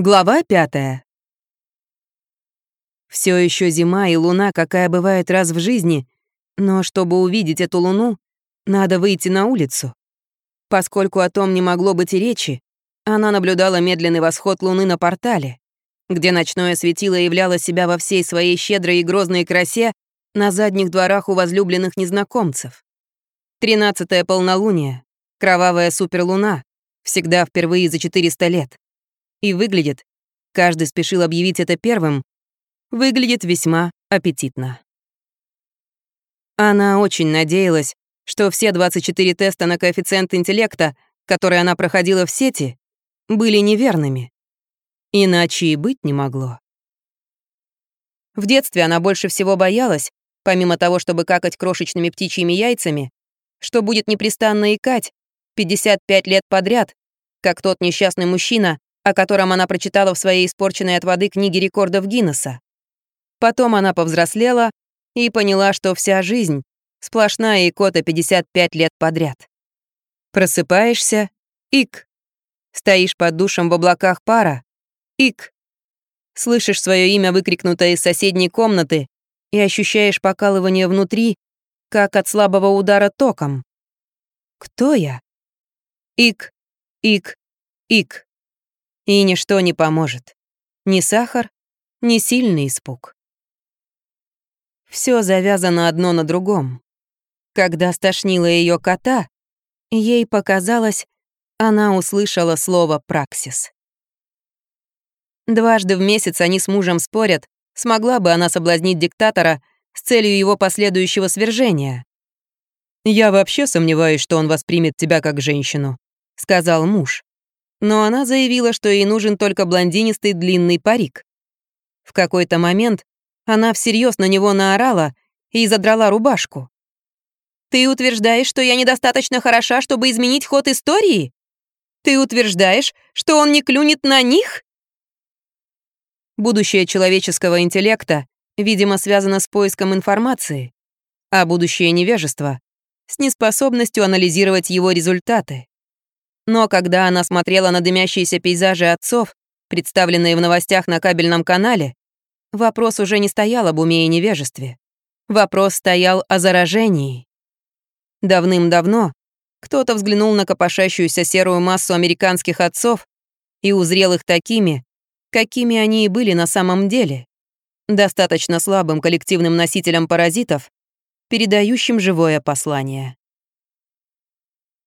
Глава пятая. Все еще зима и луна, какая бывает раз в жизни, но чтобы увидеть эту луну, надо выйти на улицу. Поскольку о том не могло быть и речи, она наблюдала медленный восход луны на портале, где ночное светило являло себя во всей своей щедрой и грозной красе на задних дворах у возлюбленных незнакомцев. Тринадцатое полнолуние, кровавая суперлуна, всегда впервые за 400 лет. И выглядит, каждый спешил объявить это первым, выглядит весьма аппетитно. Она очень надеялась, что все 24 теста на коэффициент интеллекта, которые она проходила в сети, были неверными. Иначе и быть не могло. В детстве она больше всего боялась, помимо того, чтобы какать крошечными птичьими яйцами, что будет непрестанно икать 55 лет подряд, как тот несчастный мужчина, о котором она прочитала в своей испорченной от воды книге рекордов Гиннесса. Потом она повзрослела и поняла, что вся жизнь — сплошная икота 55 лет подряд. Просыпаешься — ик. Стоишь под душем в облаках пара — ик. Слышишь свое имя, выкрикнутое из соседней комнаты, и ощущаешь покалывание внутри, как от слабого удара током. Кто я? Ик, ик, ик. И ничто не поможет. Ни сахар, ни сильный испуг. Все завязано одно на другом. Когда стошнило ее кота, ей показалось, она услышала слово «праксис». Дважды в месяц они с мужем спорят, смогла бы она соблазнить диктатора с целью его последующего свержения. «Я вообще сомневаюсь, что он воспримет тебя как женщину», — сказал муж. Но она заявила, что ей нужен только блондинистый длинный парик. В какой-то момент она всерьез на него наорала и задрала рубашку. «Ты утверждаешь, что я недостаточно хороша, чтобы изменить ход истории? Ты утверждаешь, что он не клюнет на них?» Будущее человеческого интеллекта, видимо, связано с поиском информации, а будущее невежества — с неспособностью анализировать его результаты. Но когда она смотрела на дымящиеся пейзажи отцов, представленные в новостях на кабельном канале, вопрос уже не стоял об уме и невежестве. Вопрос стоял о заражении. Давным-давно кто-то взглянул на копошащуюся серую массу американских отцов и узрел их такими, какими они и были на самом деле. Достаточно слабым коллективным носителем паразитов, передающим живое послание.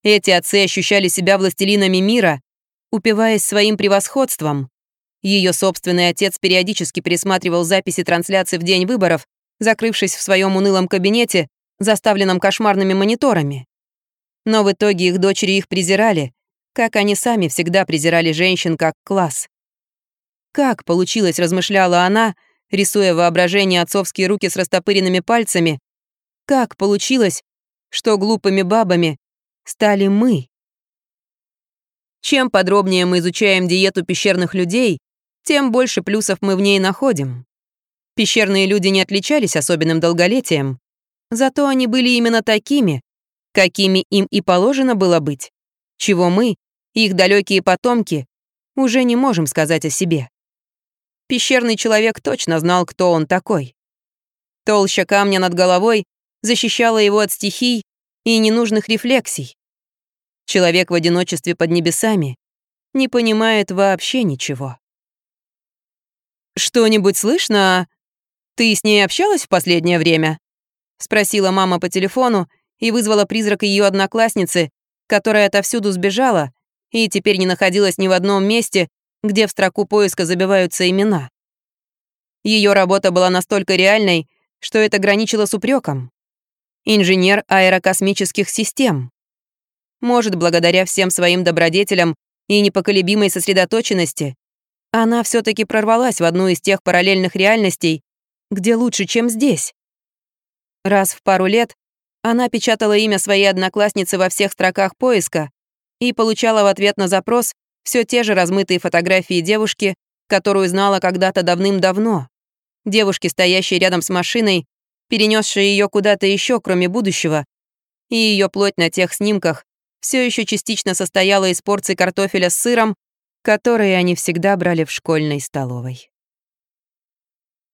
Эти отцы ощущали себя властелинами мира, упиваясь своим превосходством. Ее собственный отец периодически пересматривал записи трансляций в день выборов, закрывшись в своем унылом кабинете, заставленном кошмарными мониторами. Но в итоге их дочери их презирали, как они сами всегда презирали женщин как класс. «Как получилось», — размышляла она, рисуя воображение отцовские руки с растопыренными пальцами, «как получилось, что глупыми бабами стали мы. Чем подробнее мы изучаем диету пещерных людей, тем больше плюсов мы в ней находим. Пещерные люди не отличались особенным долголетием, зато они были именно такими, какими им и положено было быть, чего мы, их далекие потомки, уже не можем сказать о себе. Пещерный человек точно знал, кто он такой. Толща камня над головой защищала его от стихий и ненужных рефлексий. Человек в одиночестве под небесами не понимает вообще ничего. «Что-нибудь слышно? Ты с ней общалась в последнее время?» — спросила мама по телефону и вызвала призрак ее одноклассницы, которая отовсюду сбежала и теперь не находилась ни в одном месте, где в строку поиска забиваются имена. Ее работа была настолько реальной, что это граничило с упреком инженер аэрокосмических систем. Может, благодаря всем своим добродетелям и непоколебимой сосредоточенности, она все-таки прорвалась в одну из тех параллельных реальностей, где лучше, чем здесь. Раз в пару лет она печатала имя своей одноклассницы во всех строках поиска и получала в ответ на запрос все те же размытые фотографии девушки, которую знала когда-то давным-давно. Девушки, стоящие рядом с машиной, перенесшая ее куда-то еще, кроме будущего. И ее плоть на тех снимках все еще частично состояла из порций картофеля с сыром, которые они всегда брали в школьной столовой.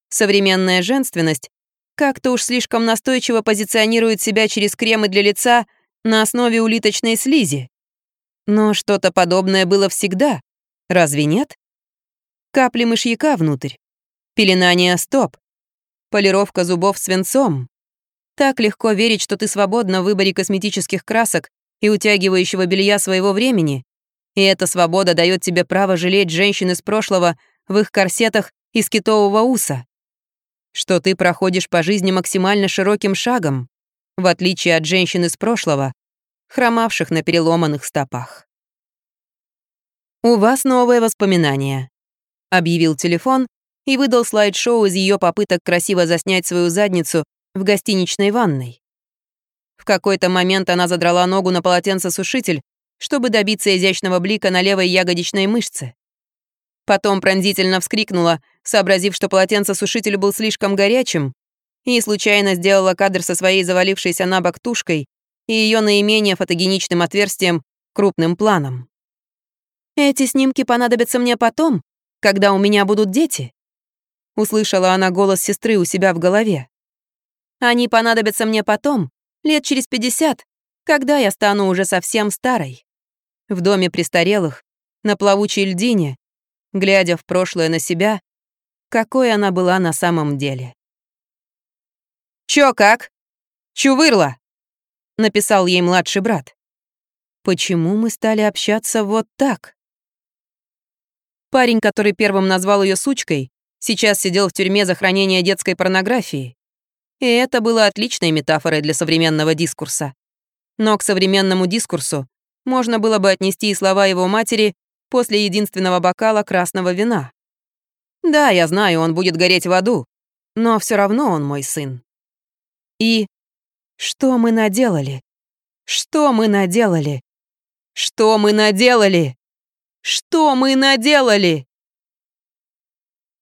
Современная женственность как-то уж слишком настойчиво позиционирует себя через кремы для лица на основе улиточной слизи. Но что-то подобное было всегда, разве нет? Капли мышьяка внутрь, пеленание стоп, Полировка зубов свинцом. Так легко верить, что ты свободна в выборе косметических красок и утягивающего белья своего времени. И эта свобода дает тебе право жалеть женщин из прошлого в их корсетах из китового уса. Что ты проходишь по жизни максимально широким шагом, в отличие от женщин из прошлого, хромавших на переломанных стопах. «У вас новое воспоминание», — объявил телефон, и выдал слайд-шоу из ее попыток красиво заснять свою задницу в гостиничной ванной. В какой-то момент она задрала ногу на полотенцесушитель, чтобы добиться изящного блика на левой ягодичной мышце. Потом пронзительно вскрикнула, сообразив, что полотенцесушитель был слишком горячим, и случайно сделала кадр со своей завалившейся на бок тушкой и ее наименее фотогеничным отверстием крупным планом. «Эти снимки понадобятся мне потом, когда у меня будут дети», Услышала она голос сестры у себя в голове. «Они понадобятся мне потом, лет через 50, когда я стану уже совсем старой. В доме престарелых, на плавучей льдине, глядя в прошлое на себя, какой она была на самом деле». «Чё как? Чувырла?» — написал ей младший брат. «Почему мы стали общаться вот так?» Парень, который первым назвал ее сучкой, сейчас сидел в тюрьме за хранение детской порнографии. И это было отличной метафорой для современного дискурса. Но к современному дискурсу можно было бы отнести и слова его матери после единственного бокала красного вина. Да, я знаю, он будет гореть в аду, но все равно он мой сын. И что мы наделали? Что мы наделали? Что мы наделали? Что мы наделали?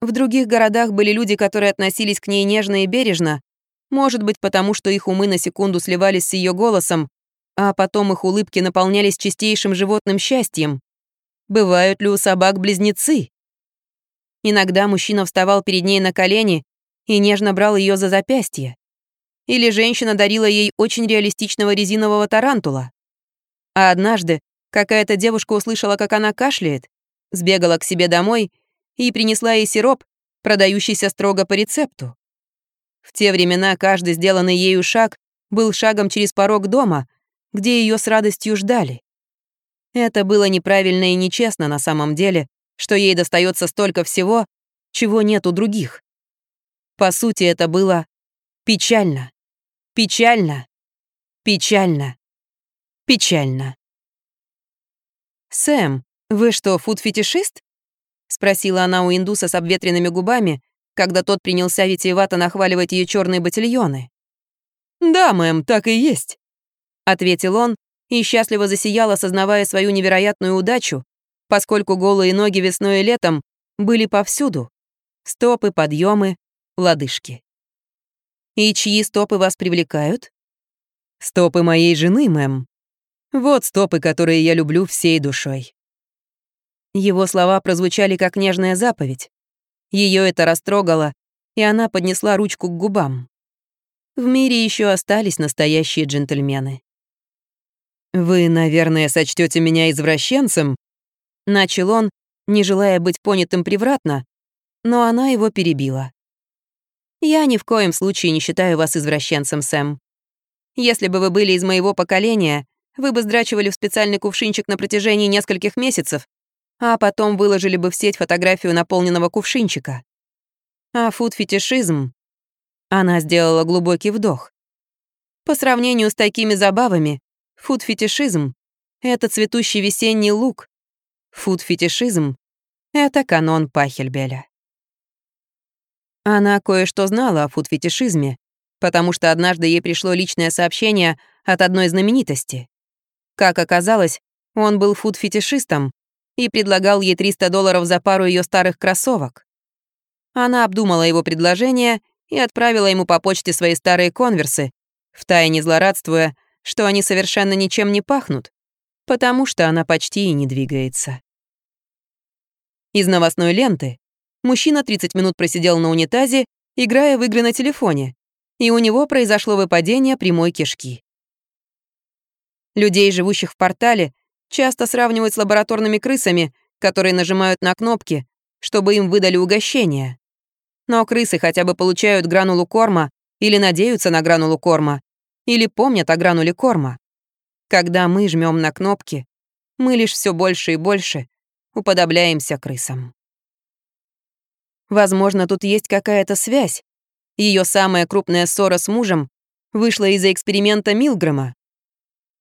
В других городах были люди, которые относились к ней нежно и бережно. Может быть, потому что их умы на секунду сливались с ее голосом, а потом их улыбки наполнялись чистейшим животным счастьем. Бывают ли у собак близнецы? Иногда мужчина вставал перед ней на колени и нежно брал ее за запястье. Или женщина дарила ей очень реалистичного резинового тарантула. А однажды какая-то девушка услышала, как она кашляет, сбегала к себе домой — и принесла ей сироп, продающийся строго по рецепту. В те времена каждый сделанный ею шаг был шагом через порог дома, где ее с радостью ждали. Это было неправильно и нечестно на самом деле, что ей достается столько всего, чего нет у других. По сути, это было печально, печально, печально, печально. «Сэм, вы что, фуд-фетишист?» Спросила она у индуса с обветренными губами, когда тот принялся витиевато нахваливать ее черные батильоны. «Да, мэм, так и есть», — ответил он и счастливо засиял, осознавая свою невероятную удачу, поскольку голые ноги весной и летом были повсюду. Стопы, подъемы, лодыжки. «И чьи стопы вас привлекают?» «Стопы моей жены, мэм. Вот стопы, которые я люблю всей душой». Его слова прозвучали как нежная заповедь. Ее это растрогало, и она поднесла ручку к губам. В мире еще остались настоящие джентльмены. «Вы, наверное, сочтете меня извращенцем?» Начал он, не желая быть понятым превратно, но она его перебила. «Я ни в коем случае не считаю вас извращенцем, Сэм. Если бы вы были из моего поколения, вы бы сдрачивали в специальный кувшинчик на протяжении нескольких месяцев, а потом выложили бы в сеть фотографию наполненного кувшинчика. А фуд-фетишизм... Она сделала глубокий вдох. По сравнению с такими забавами, фуд-фетишизм — это цветущий весенний лук. Фуд-фетишизм — это канон Пахельбеля. Она кое-что знала о фуд-фетишизме, потому что однажды ей пришло личное сообщение от одной знаменитости. Как оказалось, он был фуд-фетишистом, и предлагал ей 300 долларов за пару ее старых кроссовок. Она обдумала его предложение и отправила ему по почте свои старые конверсы, втайне злорадствуя, что они совершенно ничем не пахнут, потому что она почти и не двигается. Из новостной ленты мужчина 30 минут просидел на унитазе, играя в игры на телефоне, и у него произошло выпадение прямой кишки. Людей, живущих в портале, часто сравнивают с лабораторными крысами, которые нажимают на кнопки, чтобы им выдали угощение. Но крысы хотя бы получают гранулу корма или надеются на гранулу корма, или помнят о грануле корма. Когда мы жмем на кнопки, мы лишь все больше и больше уподобляемся крысам. Возможно, тут есть какая-то связь. Ее самая крупная ссора с мужем вышла из-за эксперимента Милгрэма.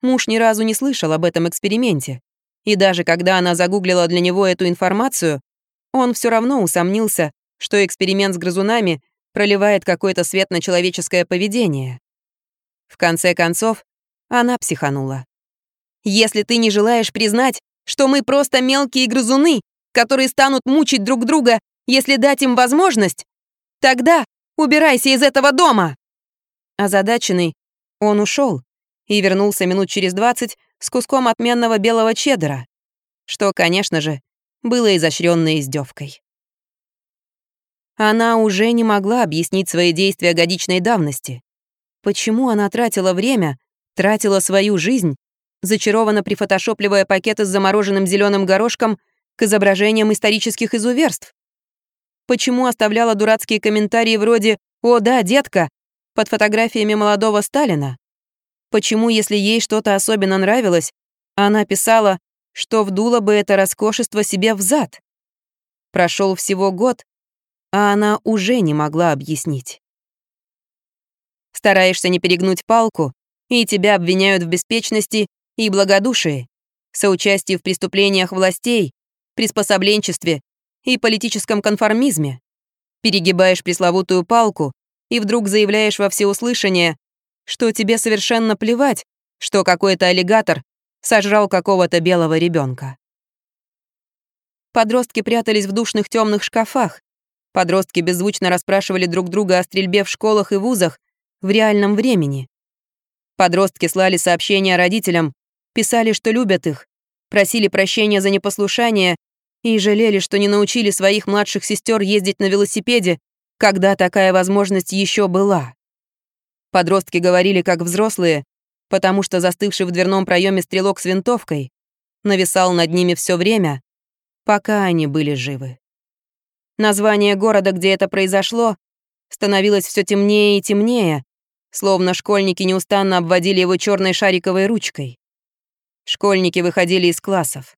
Муж ни разу не слышал об этом эксперименте. И даже когда она загуглила для него эту информацию, он все равно усомнился, что эксперимент с грызунами проливает какой-то свет на человеческое поведение. В конце концов, она психанула. «Если ты не желаешь признать, что мы просто мелкие грызуны, которые станут мучить друг друга, если дать им возможность, тогда убирайся из этого дома!» Озадаченный, он ушел, и вернулся минут через двадцать с куском отменного белого чеддера, что, конечно же, было изощрённой издевкой. Она уже не могла объяснить свои действия годичной давности. Почему она тратила время, тратила свою жизнь, зачарованно прифотошопливая пакеты с замороженным зеленым горошком к изображениям исторических изуверств? Почему оставляла дурацкие комментарии вроде «О да, детка!» под фотографиями молодого Сталина? Почему, если ей что-то особенно нравилось, она писала, что вдуло бы это роскошество себе в зад? Прошел всего год, а она уже не могла объяснить. Стараешься не перегнуть палку, и тебя обвиняют в беспечности и благодушии, соучастии в преступлениях властей, приспособленчестве и политическом конформизме. Перегибаешь пресловутую палку и вдруг заявляешь во всеуслышание, что тебе совершенно плевать, что какой-то аллигатор сожрал какого-то белого ребенка. Подростки прятались в душных темных шкафах. Подростки беззвучно расспрашивали друг друга о стрельбе в школах и вузах в реальном времени. Подростки слали сообщения родителям, писали, что любят их, просили прощения за непослушание и жалели, что не научили своих младших сестер ездить на велосипеде, когда такая возможность еще была. Подростки говорили как взрослые, потому что застывший в дверном проеме стрелок с винтовкой нависал над ними все время, пока они были живы. Название города, где это произошло, становилось все темнее и темнее, словно школьники неустанно обводили его черной шариковой ручкой. Школьники выходили из классов,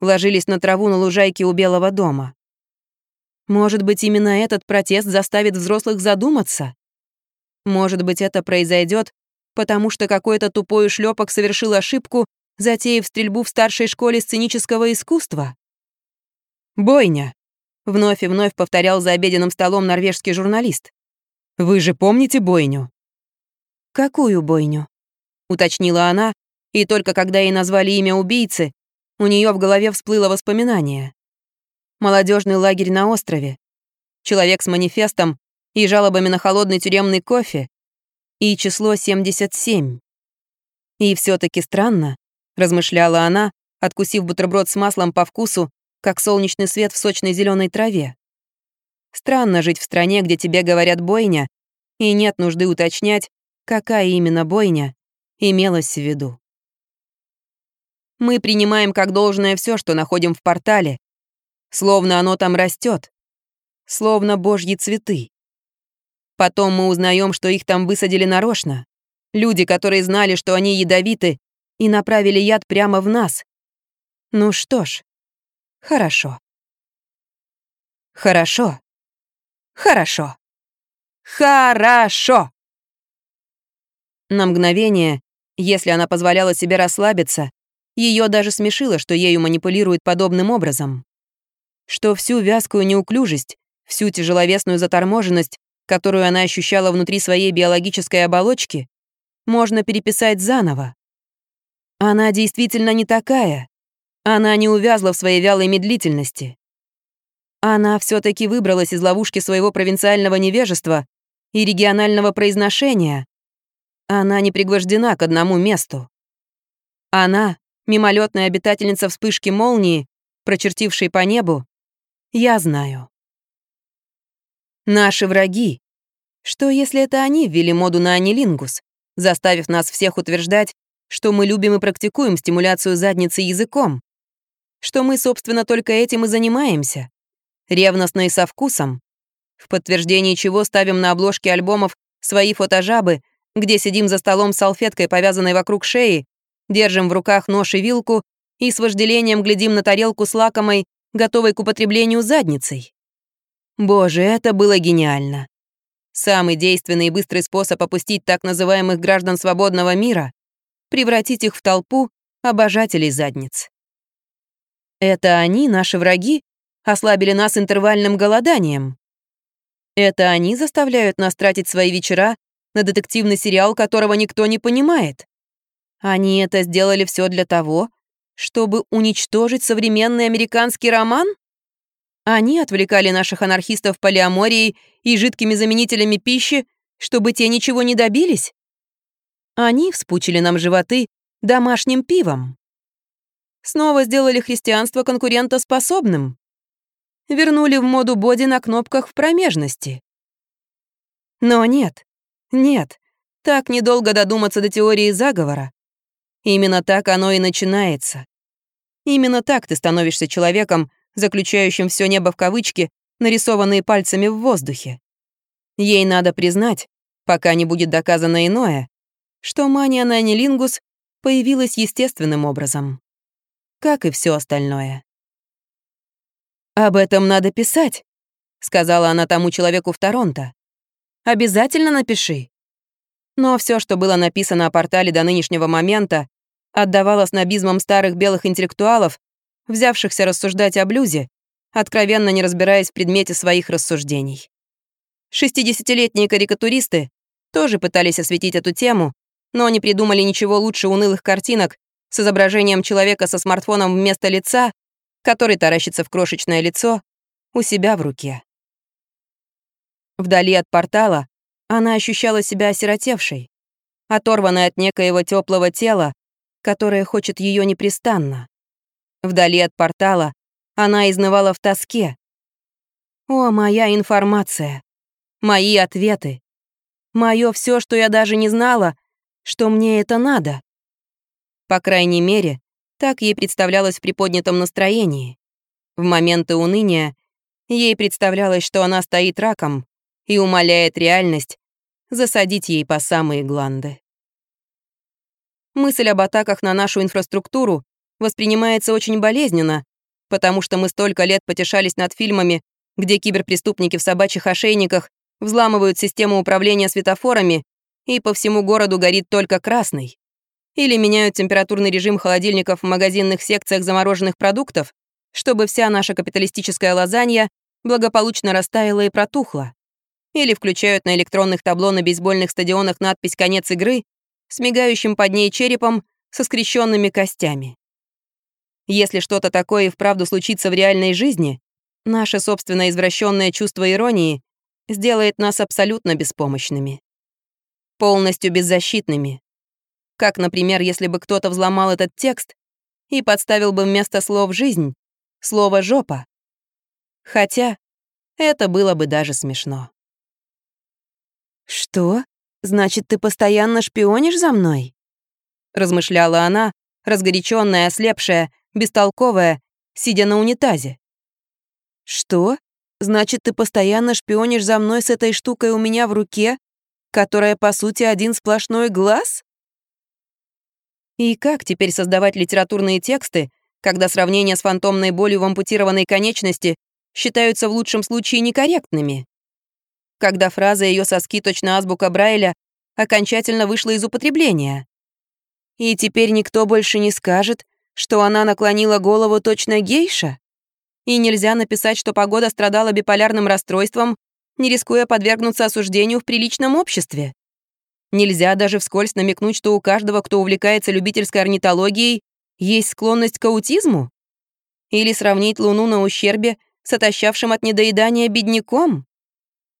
ложились на траву на лужайке у Белого дома. Может быть, именно этот протест заставит взрослых задуматься? Может быть, это произойдет, потому что какой-то тупой шлепок совершил ошибку, затеяв стрельбу в старшей школе сценического искусства? «Бойня», — вновь и вновь повторял за обеденным столом норвежский журналист. «Вы же помните бойню?» «Какую бойню?» — уточнила она, и только когда ей назвали имя убийцы, у нее в голове всплыло воспоминание. Молодежный лагерь на острове. Человек с манифестом, и жалобами на холодный тюремный кофе, и число 77. И все таки странно, размышляла она, откусив бутерброд с маслом по вкусу, как солнечный свет в сочной зеленой траве. Странно жить в стране, где тебе говорят «бойня», и нет нужды уточнять, какая именно бойня имелась в виду. Мы принимаем как должное все, что находим в портале, словно оно там растет, словно божьи цветы. Потом мы узнаем, что их там высадили нарочно. Люди, которые знали, что они ядовиты, и направили яд прямо в нас. Ну что ж, хорошо. Хорошо. Хорошо. Хорошо. На мгновение, если она позволяла себе расслабиться, ее даже смешило, что ею манипулируют подобным образом. Что всю вязкую неуклюжесть, всю тяжеловесную заторможенность которую она ощущала внутри своей биологической оболочки, можно переписать заново. Она действительно не такая. Она не увязла в своей вялой медлительности. Она все таки выбралась из ловушки своего провинциального невежества и регионального произношения. Она не пригвождена к одному месту. Она — мимолетная обитательница вспышки молнии, прочертившей по небу. Я знаю. Наши враги. Что, если это они ввели моду на анилингус, заставив нас всех утверждать, что мы любим и практикуем стимуляцию задницы языком? Что мы, собственно, только этим и занимаемся? Ревностно и со вкусом? В подтверждении чего ставим на обложке альбомов свои фотожабы, где сидим за столом с салфеткой, повязанной вокруг шеи, держим в руках нож и вилку и с вожделением глядим на тарелку с лакомой, готовой к употреблению задницей. Боже, это было гениально. Самый действенный и быстрый способ опустить так называемых граждан свободного мира — превратить их в толпу обожателей задниц. Это они, наши враги, ослабили нас интервальным голоданием. Это они заставляют нас тратить свои вечера на детективный сериал, которого никто не понимает. Они это сделали все для того, чтобы уничтожить современный американский роман? Они отвлекали наших анархистов полиаморией и жидкими заменителями пищи, чтобы те ничего не добились? Они вспучили нам животы домашним пивом. Снова сделали христианство конкурентоспособным. Вернули в моду боди на кнопках в промежности. Но нет, нет, так недолго додуматься до теории заговора. Именно так оно и начинается. Именно так ты становишься человеком, заключающим все небо в кавычки, нарисованные пальцами в воздухе. Ей надо признать, пока не будет доказано иное, что мания Нанилингус появилась естественным образом. Как и все остальное. «Об этом надо писать», — сказала она тому человеку в Торонто. «Обязательно напиши». Но все, что было написано о портале до нынешнего момента, отдавало снобизмом старых белых интеллектуалов, взявшихся рассуждать о блюзе, откровенно не разбираясь в предмете своих рассуждений. Шестидесятилетние карикатуристы тоже пытались осветить эту тему, но они придумали ничего лучше унылых картинок с изображением человека со смартфоном вместо лица, который таращится в крошечное лицо у себя в руке. Вдали от портала она ощущала себя осиротевшей, оторванной от некоего теплого тела, которое хочет ее непрестанно. Вдали от портала она изнывала в тоске. О, моя информация, мои ответы, мое все, что я даже не знала, что мне это надо. По крайней мере, так ей представлялось в приподнятом настроении. В моменты уныния ей представлялось, что она стоит раком и умоляет реальность засадить ей по самые гланды. Мысль об атаках на нашу инфраструктуру воспринимается очень болезненно, потому что мы столько лет потешались над фильмами, где киберпреступники в собачьих ошейниках взламывают систему управления светофорами и по всему городу горит только красный. Или меняют температурный режим холодильников в магазинных секциях замороженных продуктов, чтобы вся наша капиталистическая лазанья благополучно растаяла и протухла. Или включают на электронных табло на бейсбольных стадионах надпись «Конец игры» с мигающим под ней черепом со скрещенными костями. Если что-то такое и вправду случится в реальной жизни, наше собственное извращенное чувство иронии сделает нас абсолютно беспомощными. Полностью беззащитными. Как, например, если бы кто-то взломал этот текст и подставил бы вместо слов «жизнь» слово «жопа». Хотя это было бы даже смешно. «Что? Значит, ты постоянно шпионишь за мной?» Размышляла она, разгоряченная, ослепшая, бестолковая, сидя на унитазе». «Что? Значит, ты постоянно шпионишь за мной с этой штукой у меня в руке, которая, по сути, один сплошной глаз?» И как теперь создавать литературные тексты, когда сравнения с фантомной болью в ампутированной конечности считаются в лучшем случае некорректными? Когда фраза ее соски точно азбука Брайля окончательно вышла из употребления? И теперь никто больше не скажет, что она наклонила голову точно гейша? И нельзя написать, что погода страдала биполярным расстройством, не рискуя подвергнуться осуждению в приличном обществе. Нельзя даже вскользь намекнуть, что у каждого, кто увлекается любительской орнитологией, есть склонность к аутизму. Или сравнить Луну на ущербе с отощавшим от недоедания бедняком.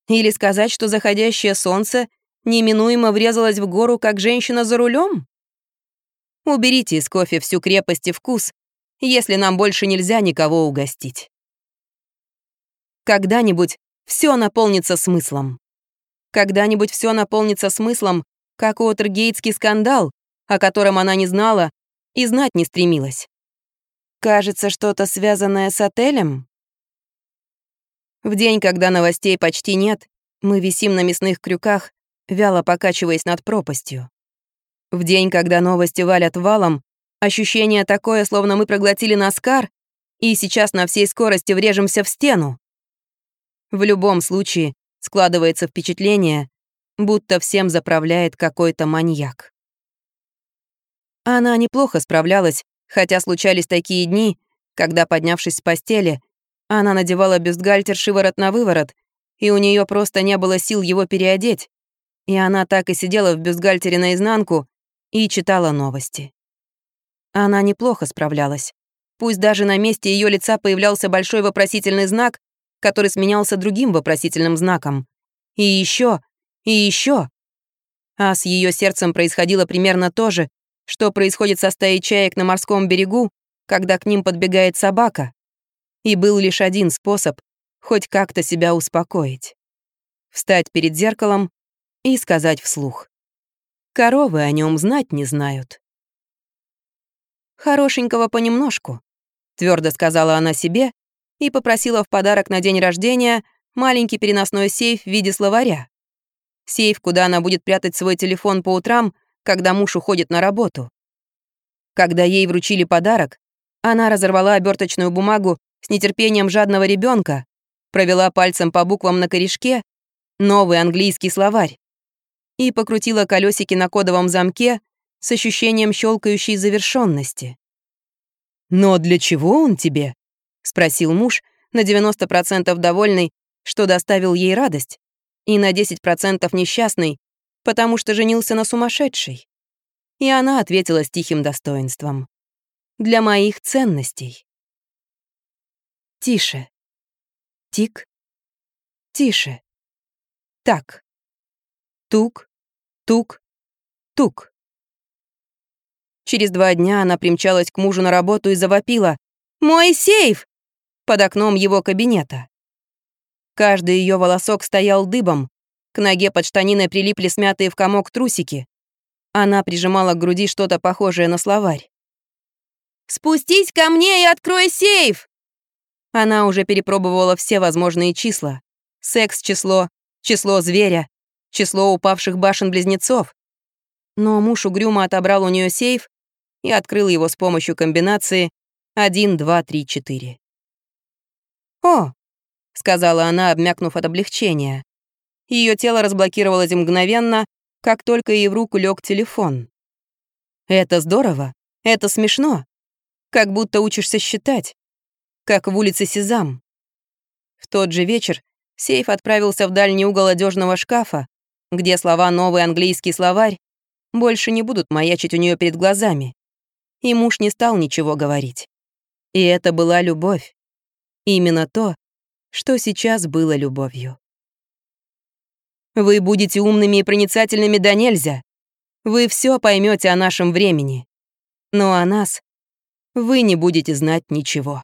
Или сказать, что заходящее солнце неминуемо врезалось в гору, как женщина за рулем. Уберите из кофе всю крепость и вкус, если нам больше нельзя никого угостить. Когда-нибудь все наполнится смыслом. Когда-нибудь все наполнится смыслом, как Уотергейтский скандал, о котором она не знала и знать не стремилась. Кажется, что-то связанное с отелем? В день, когда новостей почти нет, мы висим на мясных крюках, вяло покачиваясь над пропастью. В день, когда новости валят валом, ощущение такое, словно мы проглотили наскар и сейчас на всей скорости врежемся в стену. В любом случае, складывается впечатление, будто всем заправляет какой-то маньяк. Она неплохо справлялась, хотя случались такие дни, когда, поднявшись с постели, она надевала бюстгальтер шиворот на выворот, и у нее просто не было сил его переодеть, и она так и сидела в бюстгальтере наизнанку, и читала новости. Она неплохо справлялась. Пусть даже на месте ее лица появлялся большой вопросительный знак, который сменялся другим вопросительным знаком. И еще, и еще. А с ее сердцем происходило примерно то же, что происходит со стаей чаек на морском берегу, когда к ним подбегает собака. И был лишь один способ хоть как-то себя успокоить. Встать перед зеркалом и сказать вслух. Коровы о нем знать не знают. Хорошенького понемножку, твердо сказала она себе и попросила в подарок на день рождения маленький переносной сейф в виде словаря. Сейф, куда она будет прятать свой телефон по утрам, когда муж уходит на работу. Когда ей вручили подарок, она разорвала оберточную бумагу с нетерпением жадного ребенка, провела пальцем по буквам на корешке «Новый английский словарь» и покрутила колесики на кодовом замке с ощущением щелкающей завершенности. «Но для чего он тебе?» — спросил муж, на 90% довольный, что доставил ей радость, и на 10% несчастный, потому что женился на сумасшедшей. И она ответила с тихим достоинством. «Для моих ценностей». Тише. Тик. Тише. Так. Тук, тук, тук. Через два дня она примчалась к мужу на работу и завопила. «Мой сейф!» под окном его кабинета. Каждый ее волосок стоял дыбом, к ноге под штаниной прилипли смятые в комок трусики. Она прижимала к груди что-то похожее на словарь. «Спустись ко мне и открой сейф!» Она уже перепробовала все возможные числа. Секс-число, число зверя, число упавших башен близнецов. Но муж угрюмо отобрал у нее сейф и открыл его с помощью комбинации 1, 2, 3, 4. «О!» — сказала она, обмякнув от облегчения. Ее тело разблокировалось мгновенно, как только ей в руку лег телефон. «Это здорово! Это смешно! Как будто учишься считать! Как в улице Сезам!» В тот же вечер сейф отправился в дальний угол одежного шкафа, где слова «новый английский словарь» больше не будут маячить у нее перед глазами. И муж не стал ничего говорить. И это была любовь. Именно то, что сейчас было любовью. Вы будете умными и проницательными да нельзя. Вы все поймете о нашем времени. Но о нас вы не будете знать ничего.